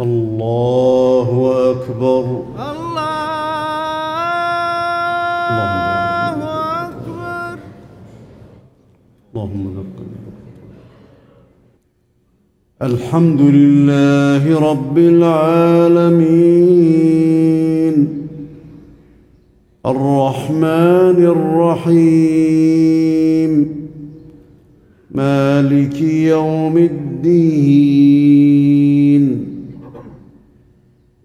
الله أكبر. الله أكبر. اللهم لك الحمد. لله رب العالمين. الرحمن الرحيم. مالك يوم الدين.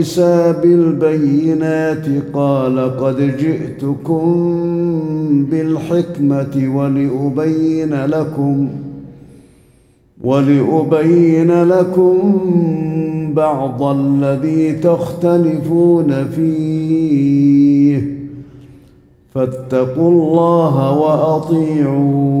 عيسى بالبينات قال قد جئتكم بالحكمة ولأبين لكم ولأبين لكم بعض الذي تختلفون فيه فاتقوا الله وأطيعون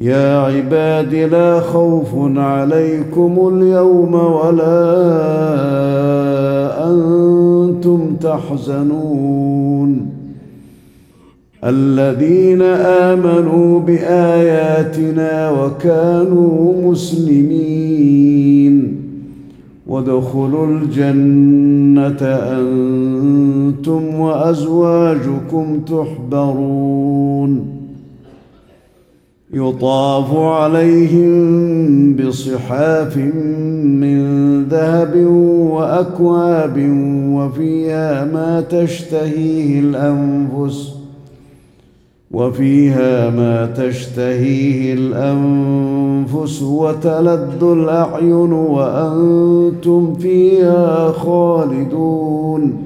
يا عباد لا خوف عليكم اليوم ولا أنتم تحزنون. الذين آمنوا بآياتنا وكانوا مسلمين. وادخلوا الجنة أنتم وأزواجكم تحبرون. يطاف عليهم بصحاف من ذهب وأكواب وفيها ما تشتهيه الأنفس وفيها ما تشتهيه الأنفس وتلذ الأعين وأنتم فيها خالدون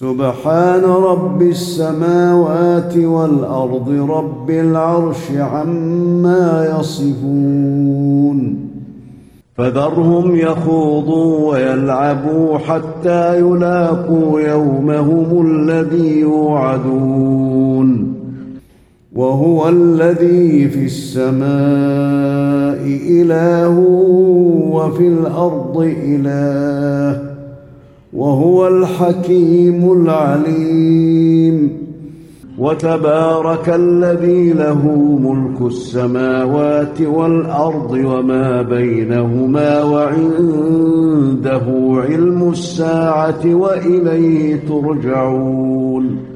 سبحان رب السماوات والأرض رب العرش عما يصفون. فذرهم يخوضوا ويلعبوا حتى يلاقوا يومهم الذي يوعدون. وهو الذي في السماء إله وفي الأرض إله. وهو الحكيم العليم. وتبارك الذي له ملك السماوات والأرض وما بينهما وعنده علم الساعة وإليه ترجعون.